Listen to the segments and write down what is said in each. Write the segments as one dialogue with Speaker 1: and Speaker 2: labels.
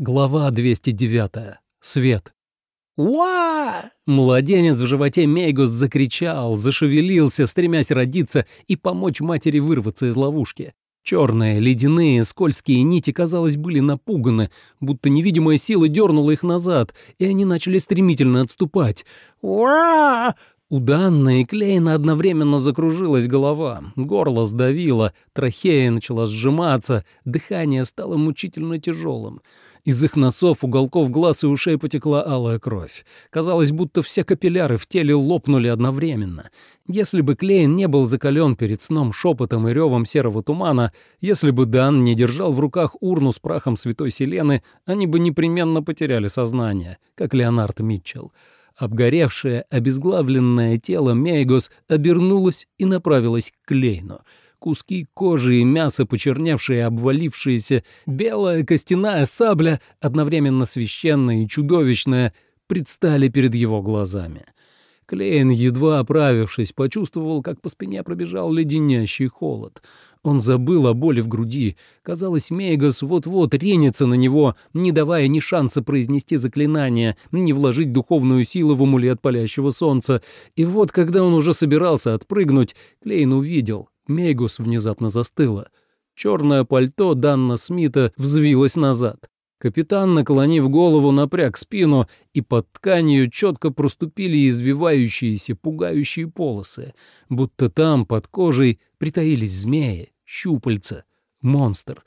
Speaker 1: Глава 209. Свет. «Уа!» Младенец в животе Мейгус закричал, зашевелился, стремясь родиться и помочь матери вырваться из ловушки. Черные, ледяные, скользкие нити, казалось, были напуганы, будто невидимая сила дернула их назад, и они начали стремительно отступать. «Уа!» У Данны и Клейна одновременно закружилась голова, горло сдавило, трахея начала сжиматься, дыхание стало мучительно тяжелым. Из их носов, уголков глаз и ушей потекла алая кровь. Казалось, будто все капилляры в теле лопнули одновременно. Если бы Клейн не был закален перед сном шепотом и ревом серого тумана, если бы Дан не держал в руках урну с прахом святой Селены, они бы непременно потеряли сознание, как Леонард Митчелл. Обгоревшее, обезглавленное тело Мейгос обернулось и направилось к Клейну — куски кожи и мяса, почерневшие обвалившиеся, белая костяная сабля, одновременно священная и чудовищная, предстали перед его глазами. Клейн, едва оправившись, почувствовал, как по спине пробежал леденящий холод. Он забыл о боли в груди. Казалось, Мейгас вот-вот ренется на него, не давая ни шанса произнести заклинание, ни вложить духовную силу в амулет палящего солнца. И вот, когда он уже собирался отпрыгнуть, Клейн увидел, Мейгус внезапно застыла. Черное пальто Данна Смита взвилось назад. Капитан, наклонив голову, напряг спину, и под тканью четко проступили извивающиеся, пугающие полосы, будто там, под кожей, притаились змеи, щупальца, монстр.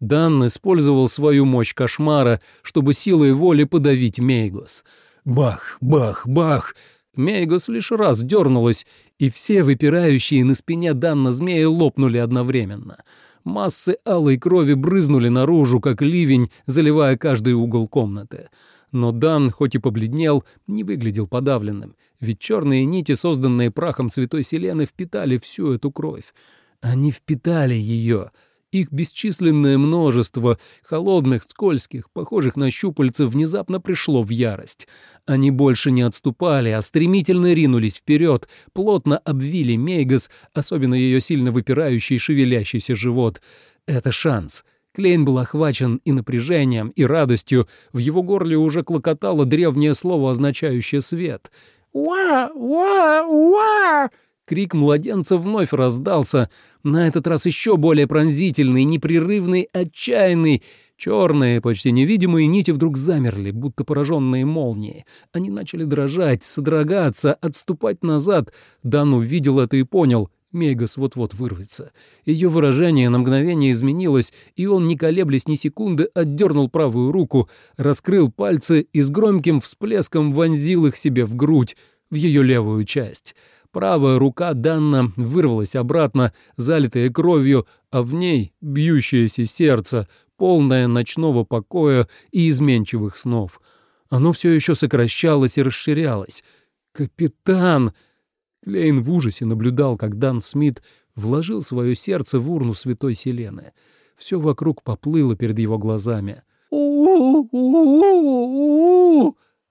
Speaker 1: Дан использовал свою мощь кошмара, чтобы силой воли подавить Мейгос. Бах, бах, бах! Мейгос лишь раз дернулась, и все выпирающие на спине Данна змеи лопнули одновременно. Массы алой крови брызнули наружу, как ливень, заливая каждый угол комнаты. Но Дан, хоть и побледнел, не выглядел подавленным, ведь черные нити, созданные прахом Святой Селены, впитали всю эту кровь. Они впитали ее — их бесчисленное множество, холодных, скользких, похожих на щупальца, внезапно пришло в ярость. Они больше не отступали, а стремительно ринулись вперед, плотно обвили Мейгас, особенно ее сильно выпирающий шевелящийся живот. Это шанс. Клейн был охвачен и напряжением, и радостью. В его горле уже клокотало древнее слово, означающее «свет». «Уа! Уа! Уа!» Крик младенца вновь раздался, на этот раз еще более пронзительный, непрерывный, отчаянный. Черные, почти невидимые нити вдруг замерли, будто пораженные молнии. Они начали дрожать, содрогаться, отступать назад. Дан увидел это и понял. Мегас вот-вот вырвется. Ее выражение на мгновение изменилось, и он, не колеблясь ни секунды, отдернул правую руку, раскрыл пальцы и с громким всплеском вонзил их себе в грудь, в ее левую часть. Правая рука Данна вырвалась обратно, залитая кровью, а в ней бьющееся сердце, полное ночного покоя и изменчивых снов. Оно все еще сокращалось и расширялось. «Капитан!» Клейн в ужасе наблюдал, как Дан Смит вложил свое сердце в урну святой Селены. Все вокруг поплыло перед его глазами. «У-у-у-у-у-у!»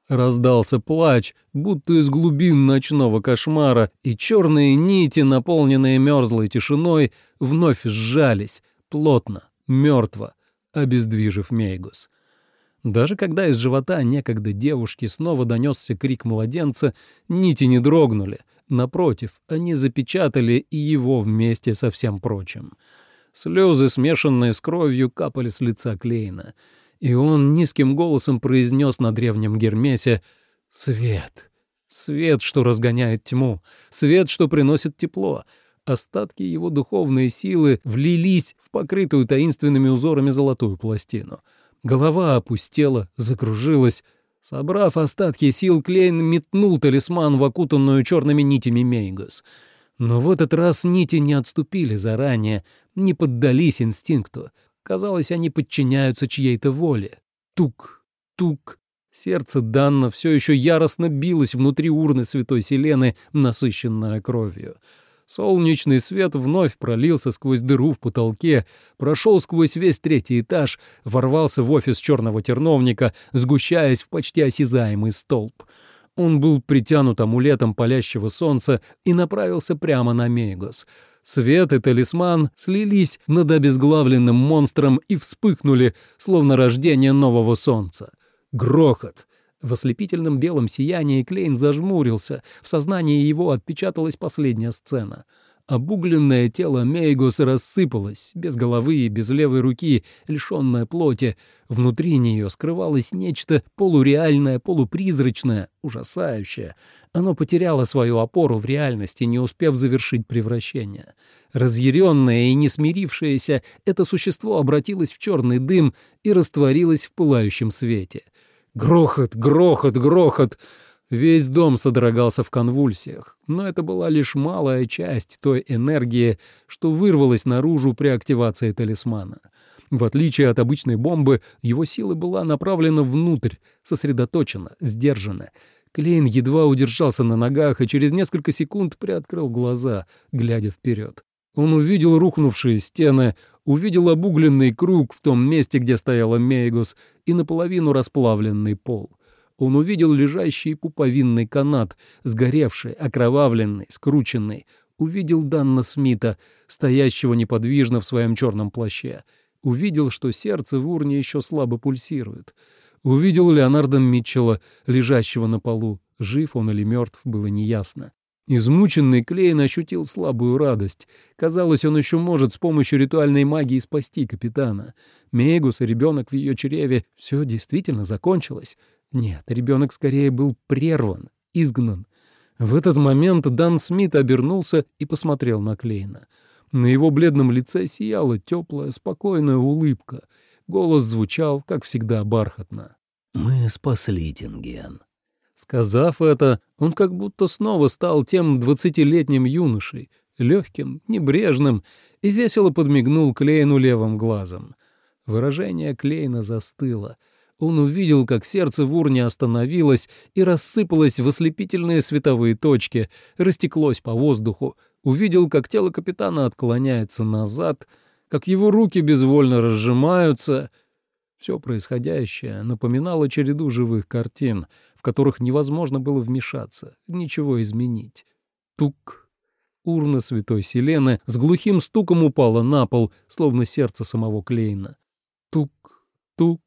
Speaker 1: Раздался плач, будто из глубин ночного кошмара, и черные нити, наполненные мерзлой тишиной, вновь сжались, плотно, мертво, обездвижив Мейгус. Даже когда из живота некогда девушки снова донесся крик младенца, нити не дрогнули. Напротив, они запечатали и его вместе со всем прочим. Слезы, смешанные с кровью, капали с лица Клейна — и он низким голосом произнес на древнем Гермесе «Свет! Свет, что разгоняет тьму! Свет, что приносит тепло!» Остатки его духовной силы влились в покрытую таинственными узорами золотую пластину. Голова опустела, закружилась. Собрав остатки сил, Клейн метнул талисман в окутанную черными нитями Мейгус. Но в этот раз нити не отступили заранее, не поддались инстинкту. Казалось, они подчиняются чьей-то воле. Тук, тук. Сердце Данна все еще яростно билось внутри урны Святой Селены, насыщенная кровью. Солнечный свет вновь пролился сквозь дыру в потолке, прошел сквозь весь третий этаж, ворвался в офис черного терновника, сгущаясь в почти осязаемый столб. Он был притянут амулетом палящего солнца и направился прямо на Мейгос — Свет и талисман слились над обезглавленным монстром и вспыхнули, словно рождение нового солнца. Грохот. В ослепительном белом сиянии Клейн зажмурился, в сознании его отпечаталась последняя сцена — Обугленное тело Мейгус рассыпалось, без головы и без левой руки, лишённое плоти. Внутри нее скрывалось нечто полуреальное, полупризрачное, ужасающее. Оно потеряло свою опору в реальности, не успев завершить превращение. Разъяренное и не смирившееся, это существо обратилось в черный дым и растворилось в пылающем свете. Грохот, грохот, грохот! Весь дом содрогался в конвульсиях, но это была лишь малая часть той энергии, что вырвалась наружу при активации талисмана. В отличие от обычной бомбы, его сила была направлена внутрь, сосредоточена, сдержана. Клейн едва удержался на ногах и через несколько секунд приоткрыл глаза, глядя вперед. Он увидел рухнувшие стены, увидел обугленный круг в том месте, где стояла Мейгус, и наполовину расплавленный пол он увидел лежащий пуповинный канат, сгоревший, окровавленный, скрученный. Увидел Данна Смита, стоящего неподвижно в своем черном плаще. Увидел, что сердце в урне еще слабо пульсирует. Увидел Леонарда Митчелла, лежащего на полу. Жив он или мертв, было неясно. Измученный Клейн ощутил слабую радость. Казалось, он еще может с помощью ритуальной магии спасти капитана. Мегус и ребенок в ее чреве — все действительно закончилось. Нет, ребенок скорее был прерван, изгнан. В этот момент Дан Смит обернулся и посмотрел на Клейна. На его бледном лице сияла теплая, спокойная улыбка. Голос звучал, как всегда, бархатно.
Speaker 2: «Мы спасли Тинген».
Speaker 1: Сказав это, он как будто снова стал тем двадцатилетним юношей, легким, небрежным, и весело подмигнул Клейну левым глазом. Выражение Клейна застыло — он увидел, как сердце в урне остановилось и рассыпалось в ослепительные световые точки, растеклось по воздуху, увидел, как тело капитана отклоняется назад, как его руки безвольно разжимаются. Все происходящее напоминало череду живых картин, в которых невозможно было вмешаться, ничего изменить. Тук. Урна святой Селены с глухим стуком упала на пол, словно сердце самого Клейна. Тук, тук,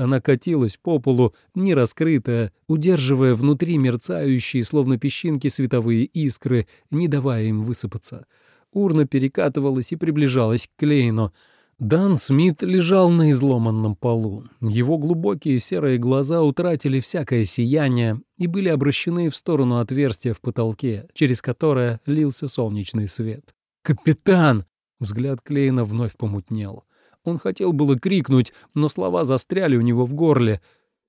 Speaker 1: она катилась по полу, не раскрытая, удерживая внутри мерцающие, словно песчинки, световые искры, не давая им высыпаться. Урна перекатывалась и приближалась к Клейну. Дан Смит лежал на изломанном полу. Его глубокие серые глаза утратили всякое сияние и были обращены в сторону отверстия в потолке, через которое лился солнечный свет. «Капитан!» — взгляд Клейна вновь помутнел. Он хотел было крикнуть, но слова застряли у него в горле.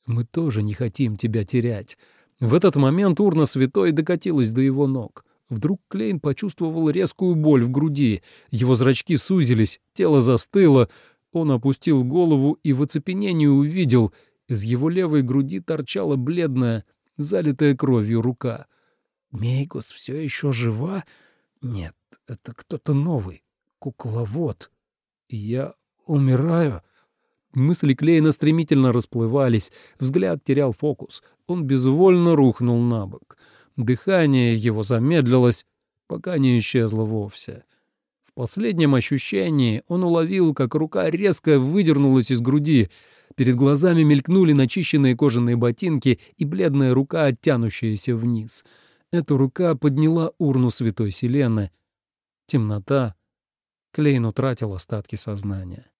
Speaker 1: «Мы тоже не хотим тебя терять». В этот момент урна святой докатилась до его ног. Вдруг Клейн почувствовал резкую боль в груди. Его зрачки сузились, тело застыло. Он опустил голову и в оцепенении увидел, из его левой груди торчала бледная, залитая кровью рука. «Мейгус все еще жива? Нет, это кто-то новый. Кукловод. Я умираю?» Мысли Клейна стремительно расплывались, взгляд терял фокус. Он безвольно рухнул на бок. Дыхание его замедлилось, пока не исчезло вовсе. В последнем ощущении он уловил, как рука резко выдернулась из груди. Перед глазами мелькнули начищенные кожаные ботинки и бледная рука, оттянущаяся вниз. Эта рука подняла урну Святой Селены. Темнота. Клейн утратил остатки сознания.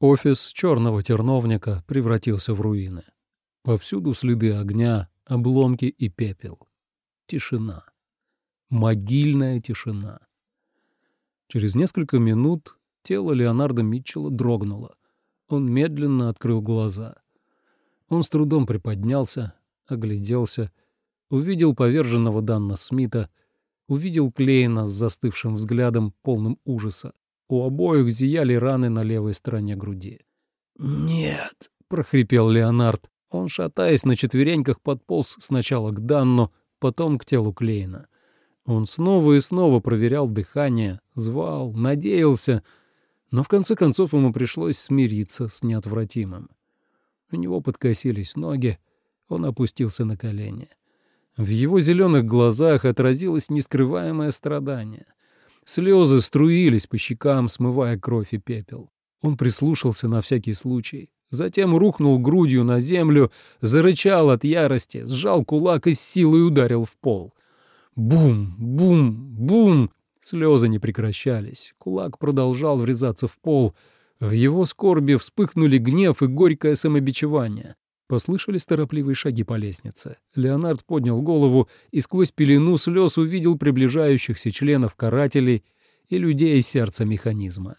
Speaker 1: Офис черного терновника превратился в руины. Повсюду следы огня, обломки и пепел. Тишина. Могильная тишина. Через несколько минут тело Леонарда Митчелла дрогнуло. Он медленно открыл глаза. Он с трудом приподнялся, огляделся, увидел поверженного Данна Смита, увидел Клейна с застывшим взглядом, полным ужаса. У обоих зияли раны на левой стороне груди.
Speaker 2: «Нет», —
Speaker 1: прохрипел Леонард. Он, шатаясь на четвереньках, подполз сначала к Данну, потом к телу Клейна. Он снова и снова проверял дыхание, звал, надеялся, но в конце концов ему пришлось смириться с неотвратимым. У него подкосились ноги, он опустился на колени. В его зеленых глазах отразилось нескрываемое страдание. Слезы струились по щекам, смывая кровь и пепел. Он прислушался на всякий случай. Затем рухнул грудью на землю, зарычал от ярости, сжал кулак и с силой ударил в пол. Бум, бум, бум! Слезы не прекращались. Кулак продолжал врезаться в пол. В его скорби вспыхнули гнев и горькое самобичевание. Послышались торопливые шаги по лестнице. Леонард поднял голову и сквозь пелену слез увидел приближающихся членов карателей и людей сердца механизма.